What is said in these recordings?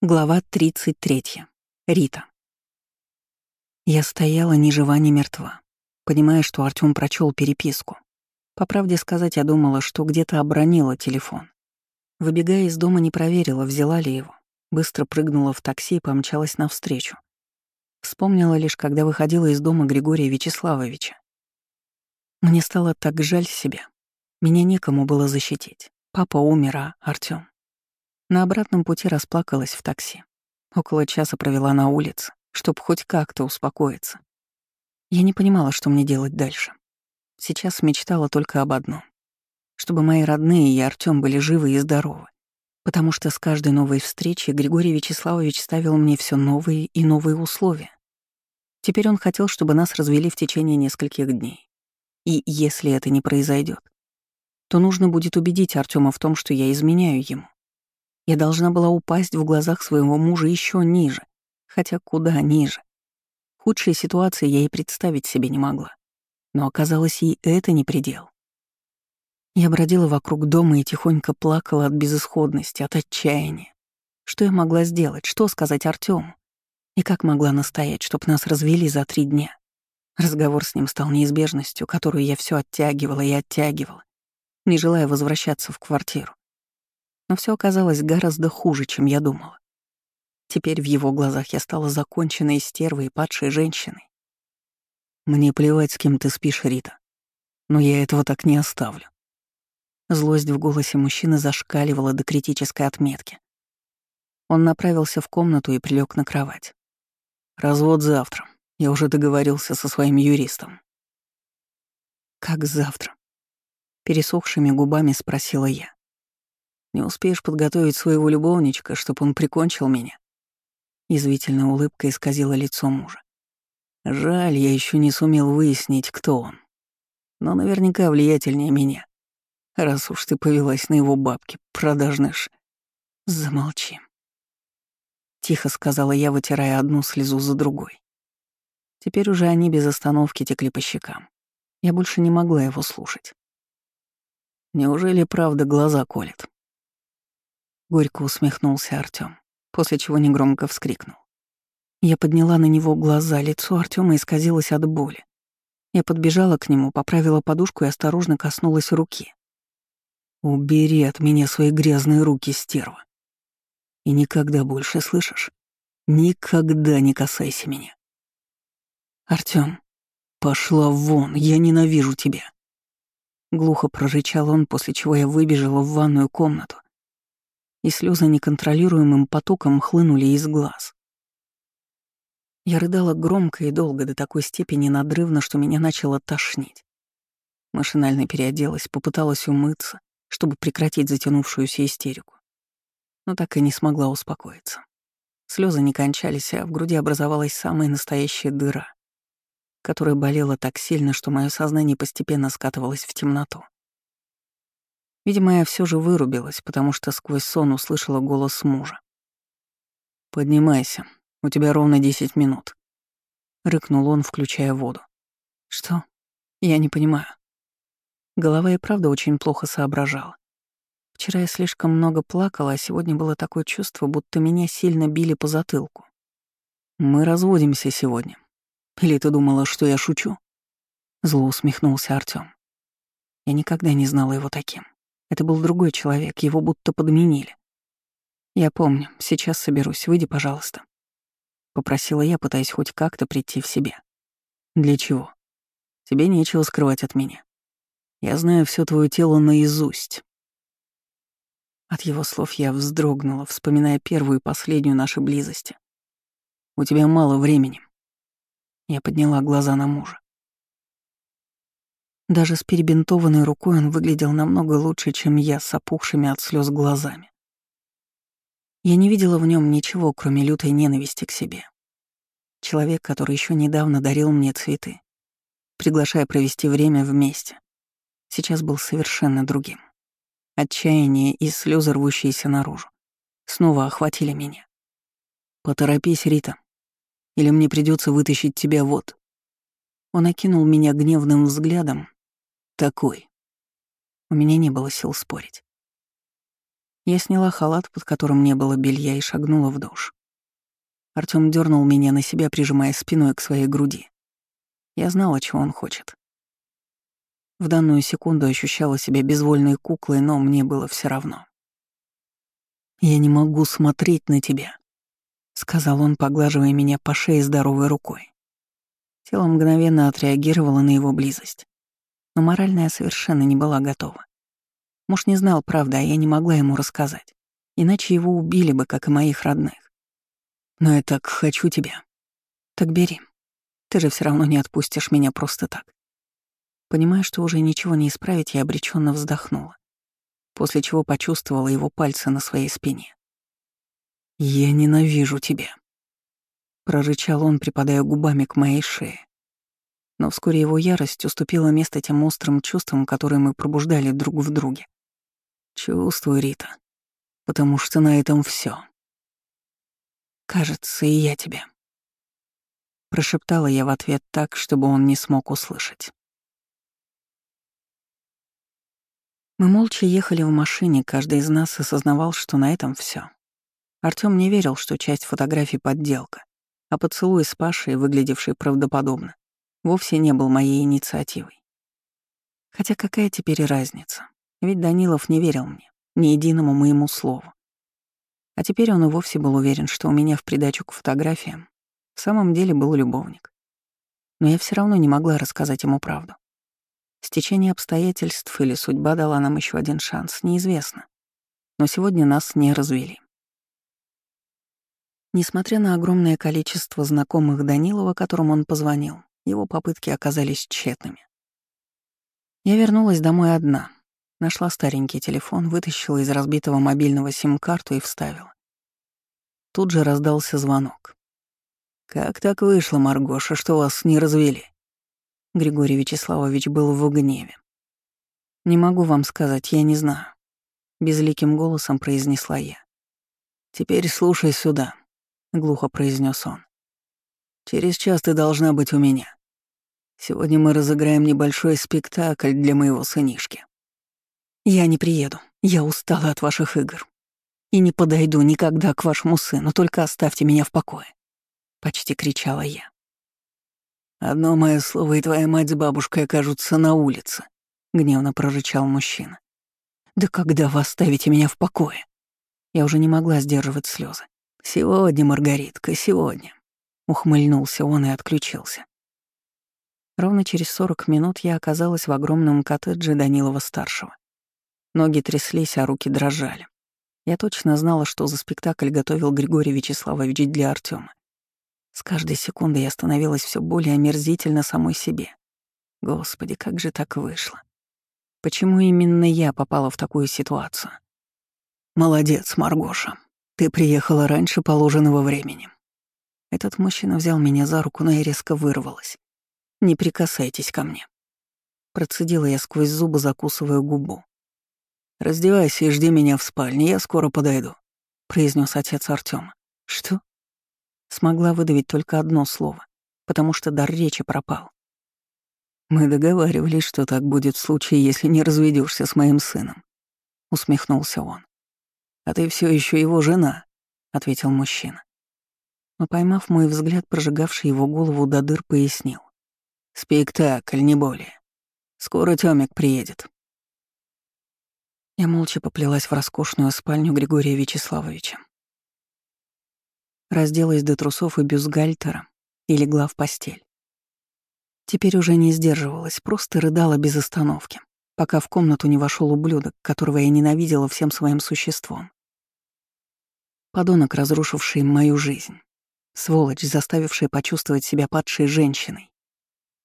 Глава 33. Рита. Я стояла ни жива, ни мертва, понимая, что Артём прочел переписку. По правде сказать, я думала, что где-то обронила телефон. Выбегая из дома, не проверила, взяла ли его. Быстро прыгнула в такси и помчалась навстречу. Вспомнила лишь, когда выходила из дома Григория Вячеславовича. Мне стало так жаль себя. Меня некому было защитить. Папа умер, а Артём. На обратном пути расплакалась в такси. Около часа провела на улице, чтобы хоть как-то успокоиться. Я не понимала, что мне делать дальше. Сейчас мечтала только об одном. Чтобы мои родные и Артём были живы и здоровы. Потому что с каждой новой встречи Григорий Вячеславович ставил мне все новые и новые условия. Теперь он хотел, чтобы нас развели в течение нескольких дней. И если это не произойдет, то нужно будет убедить Артема в том, что я изменяю ему. Я должна была упасть в глазах своего мужа еще ниже, хотя куда ниже. Худшей ситуации я и представить себе не могла. Но оказалось, и это не предел. Я бродила вокруг дома и тихонько плакала от безысходности, от отчаяния. Что я могла сделать, что сказать Артему? И как могла настоять, чтоб нас развели за три дня? Разговор с ним стал неизбежностью, которую я все оттягивала и оттягивала, не желая возвращаться в квартиру. Но все оказалось гораздо хуже, чем я думала. Теперь в его глазах я стала законченной стервой и падшей женщиной. Мне плевать, с кем ты спишь, Рита. Но я этого так не оставлю. Злость в голосе мужчины зашкаливала до критической отметки. Он направился в комнату и прилег на кровать. «Развод завтра. Я уже договорился со своим юристом». «Как завтра?» Пересохшими губами спросила я. Не успеешь подготовить своего любовничка, чтобы он прикончил меня?» Язвительная улыбка исказила лицо мужа. «Жаль, я еще не сумел выяснить, кто он. Но наверняка влиятельнее меня. Раз уж ты повелась на его бабки, продажный ш...» «Замолчи», — тихо сказала я, вытирая одну слезу за другой. Теперь уже они без остановки текли по щекам. Я больше не могла его слушать. Неужели правда глаза колет? Горько усмехнулся Артём, после чего негромко вскрикнул. Я подняла на него глаза, лицо Артёма исказилось от боли. Я подбежала к нему, поправила подушку и осторожно коснулась руки. «Убери от меня свои грязные руки, стерва. И никогда больше, слышишь? Никогда не касайся меня». «Артём, пошла вон, я ненавижу тебя». Глухо прорычал он, после чего я выбежала в ванную комнату и слезы неконтролируемым потоком хлынули из глаз. Я рыдала громко и долго, до такой степени надрывно, что меня начало тошнить. Машинально переоделась, попыталась умыться, чтобы прекратить затянувшуюся истерику. Но так и не смогла успокоиться. Слезы не кончались, а в груди образовалась самая настоящая дыра, которая болела так сильно, что мое сознание постепенно скатывалось в темноту. Видимо, я все же вырубилась, потому что сквозь сон услышала голос мужа. «Поднимайся, у тебя ровно десять минут», — рыкнул он, включая воду. «Что? Я не понимаю». Голова и правда очень плохо соображала. Вчера я слишком много плакала, а сегодня было такое чувство, будто меня сильно били по затылку. «Мы разводимся сегодня. Или ты думала, что я шучу?» Зло усмехнулся Артём. Я никогда не знала его таким. Это был другой человек, его будто подменили. «Я помню, сейчас соберусь, выйди, пожалуйста», — попросила я, пытаясь хоть как-то прийти в себя. «Для чего? Тебе нечего скрывать от меня. Я знаю все твое тело наизусть». От его слов я вздрогнула, вспоминая первую и последнюю наши близости. «У тебя мало времени». Я подняла глаза на мужа. Даже с перебинтованной рукой он выглядел намного лучше, чем я с опухшими от слез глазами. Я не видела в нем ничего, кроме лютой ненависти к себе. Человек, который еще недавно дарил мне цветы, приглашая провести время вместе, сейчас был совершенно другим. Отчаяние и слезы, рвущиеся наружу, снова охватили меня. «Поторопись, Рита, или мне придется вытащить тебя вот». Он окинул меня гневным взглядом, такой. У меня не было сил спорить. Я сняла халат, под которым не было белья, и шагнула в душ. Артём дернул меня на себя, прижимая спиной к своей груди. Я знала, чего он хочет. В данную секунду ощущала себя безвольной куклой, но мне было все равно. «Я не могу смотреть на тебя», — сказал он, поглаживая меня по шее здоровой рукой. Тело мгновенно отреагировало на его близость, но морально я совершенно не была готова. Муж не знал правды, а я не могла ему рассказать, иначе его убили бы, как и моих родных. Но я так хочу тебя. Так бери. Ты же все равно не отпустишь меня просто так. Понимая, что уже ничего не исправить, я обреченно вздохнула, после чего почувствовала его пальцы на своей спине. «Я ненавижу тебя», — прорычал он, припадая губами к моей шее. Но вскоре его ярость уступила место тем острым чувствам, которые мы пробуждали друг в друге. Чувствую, Рита, потому что на этом все. Кажется, и я тебя. Прошептала я в ответ так, чтобы он не смог услышать. Мы молча ехали в машине, каждый из нас осознавал, что на этом все. Артём не верил, что часть фотографий — подделка, а поцелуй с Пашей, выглядевший правдоподобно, вовсе не был моей инициативой. Хотя какая теперь разница? Ведь Данилов не верил мне, ни единому моему слову. А теперь он и вовсе был уверен, что у меня в придачу к фотографиям в самом деле был любовник. Но я все равно не могла рассказать ему правду. Стечение обстоятельств или судьба дала нам еще один шанс, неизвестно. Но сегодня нас не развели. Несмотря на огромное количество знакомых Данилова, которым он позвонил, его попытки оказались тщетными. Я вернулась домой одна. Нашла старенький телефон, вытащила из разбитого мобильного сим-карту и вставила. Тут же раздался звонок. «Как так вышло, Маргоша, что вас не развели?» Григорий Вячеславович был в гневе. «Не могу вам сказать, я не знаю», — безликим голосом произнесла я. «Теперь слушай сюда», — глухо произнес он. «Через час ты должна быть у меня. Сегодня мы разыграем небольшой спектакль для моего сынишки». «Я не приеду. Я устала от ваших игр. И не подойду никогда к вашему сыну, только оставьте меня в покое», — почти кричала я. «Одно мое слово, и твоя мать с бабушкой окажутся на улице», — гневно прорычал мужчина. «Да когда вы оставите меня в покое?» Я уже не могла сдерживать слезы. «Сегодня, Маргаритка, сегодня», — ухмыльнулся он и отключился. Ровно через сорок минут я оказалась в огромном коттедже Данилова-старшего. Ноги тряслись, а руки дрожали. Я точно знала, что за спектакль готовил Григорий Вячеславович для Артема. С каждой секундой я становилась все более омерзительно самой себе. Господи, как же так вышло? Почему именно я попала в такую ситуацию? Молодец, Маргоша. Ты приехала раньше положенного времени. Этот мужчина взял меня за руку, но я резко вырвалась. Не прикасайтесь ко мне. Процедила я сквозь зубы, закусывая губу. «Раздевайся и жди меня в спальне, я скоро подойду», — произнес отец Артема. «Что?» Смогла выдавить только одно слово, потому что дар речи пропал. «Мы договаривались, что так будет в случае, если не разведешься с моим сыном», — усмехнулся он. «А ты все еще его жена», — ответил мужчина. Но поймав мой взгляд, прожигавший его голову до дыр, пояснил. «Спектакль, не более. Скоро Тёмик приедет». Я молча поплелась в роскошную спальню Григория Вячеславовича разделась до трусов и бюстгальтера и легла в постель. Теперь уже не сдерживалась, просто рыдала без остановки, пока в комнату не вошел ублюдок, которого я ненавидела всем своим существом. Подонок, разрушивший мою жизнь. Сволочь, заставившая почувствовать себя падшей женщиной.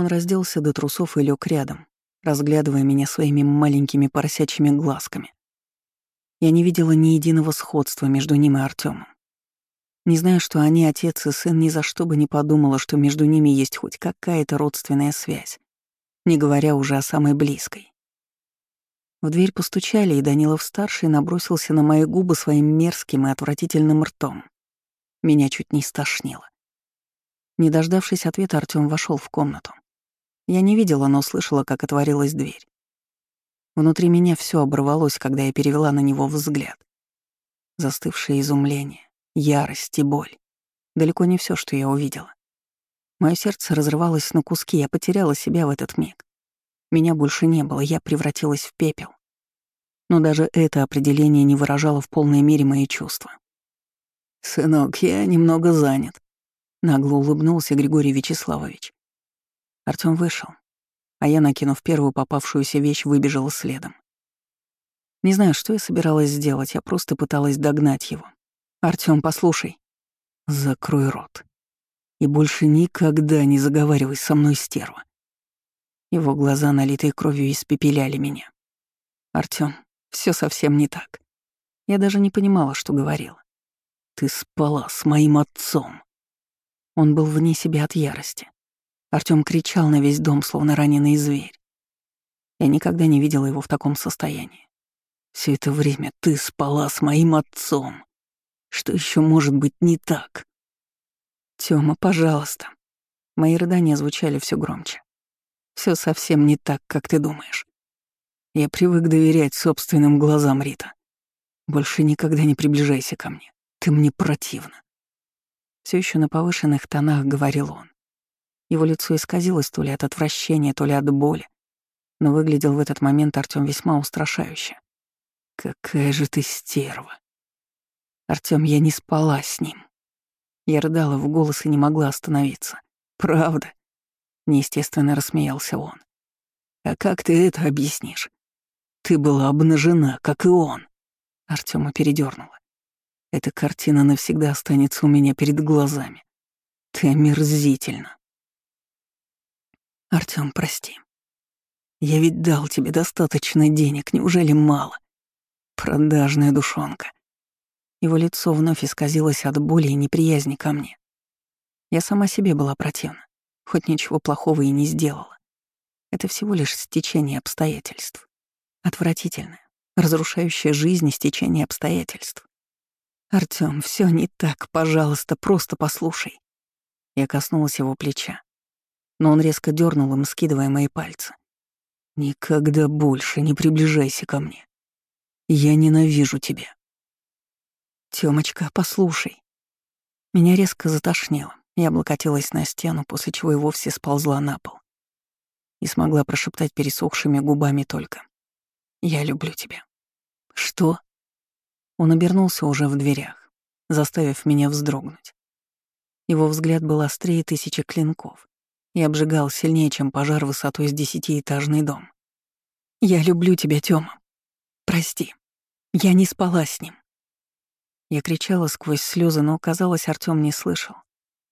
Он разделся до трусов и лег рядом, разглядывая меня своими маленькими поросячьими глазками. Я не видела ни единого сходства между ним и Артемом. Не зная, что они отец и сын, ни за что бы не подумала, что между ними есть хоть какая-то родственная связь, не говоря уже о самой близкой. В дверь постучали, и Данилов-старший набросился на мои губы своим мерзким и отвратительным ртом. Меня чуть не стошнило. Не дождавшись ответа, Артём вошел в комнату. Я не видела, но слышала, как отворилась дверь. Внутри меня все оборвалось, когда я перевела на него взгляд. Застывшее изумление, ярость и боль. Далеко не все, что я увидела. Мое сердце разрывалось на куски, я потеряла себя в этот миг. Меня больше не было, я превратилась в пепел. Но даже это определение не выражало в полной мере мои чувства. «Сынок, я немного занят», — нагло улыбнулся Григорий Вячеславович. Артём вышел, а я, накинув первую попавшуюся вещь, выбежала следом. Не знаю, что я собиралась сделать, я просто пыталась догнать его. «Артём, послушай». «Закрой рот. И больше никогда не заговаривай со мной, стерва». Его глаза, налитые кровью, испепеляли меня. «Артём, всё совсем не так. Я даже не понимала, что говорила. Ты спала с моим отцом». Он был вне себя от ярости. Артём кричал на весь дом, словно раненый зверь. Я никогда не видела его в таком состоянии. Все это время ты спала с моим отцом. Что еще может быть не так? Тёма, пожалуйста. Мои рыдания звучали все громче. Все совсем не так, как ты думаешь. Я привык доверять собственным глазам, Рита. Больше никогда не приближайся ко мне. Ты мне противна. Все еще на повышенных тонах говорил он. Его лицо исказилось то ли от отвращения, то ли от боли, но выглядел в этот момент Артём весьма устрашающе. «Какая же ты стерва!» Артём, я не спала с ним. Я рыдала в голос и не могла остановиться. «Правда?» — неестественно рассмеялся он. «А как ты это объяснишь? Ты была обнажена, как и он!» Артёма передёрнула. Эта картина навсегда останется у меня перед глазами. Ты омерзительно. Артём, прости. Я ведь дал тебе достаточно денег, неужели мало? Продажная душонка. Его лицо вновь исказилось от боли и неприязни ко мне. Я сама себе была противна, хоть ничего плохого и не сделала. Это всего лишь стечение обстоятельств. Отвратительное, разрушающее жизнь стечение обстоятельств. Артём, все не так, пожалуйста, просто послушай. Я коснулась его плеча, но он резко дернул им, скидывая мои пальцы. Никогда больше не приближайся ко мне. Я ненавижу тебя. Тёмочка, послушай. Меня резко затошнило. Я облокотилась на стену, после чего и вовсе сползла на пол. И смогла прошептать пересохшими губами только. «Я люблю тебя». «Что?» Он обернулся уже в дверях, заставив меня вздрогнуть. Его взгляд был острее тысячи клинков и обжигал сильнее, чем пожар высотой с десятиэтажный дом. «Я люблю тебя, Тёма. Прости, я не спала с ним». Я кричала сквозь слезы, но, казалось, Артём не слышал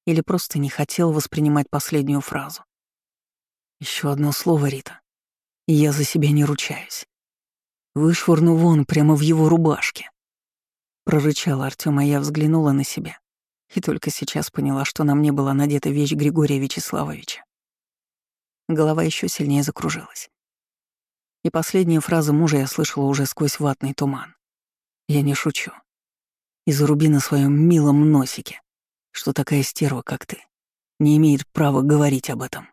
или просто не хотел воспринимать последнюю фразу. Еще одно слово, Рита, и я за себя не ручаюсь. Вышвырну вон прямо в его рубашке прорычал Артём, а я взглянула на себя. И только сейчас поняла, что на мне была надета вещь Григория Вячеславовича. Голова еще сильнее закружилась. И последние фразы мужа я слышала уже сквозь ватный туман. Я не шучу. И заруби на своем милом носике, что такая стерва, как ты, не имеет права говорить об этом.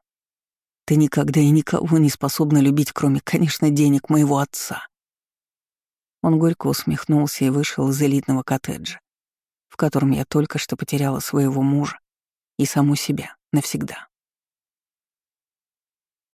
Ты никогда и никого не способна любить, кроме, конечно, денег моего отца. Он горько усмехнулся и вышел из элитного коттеджа, в котором я только что потеряла своего мужа и саму себя навсегда.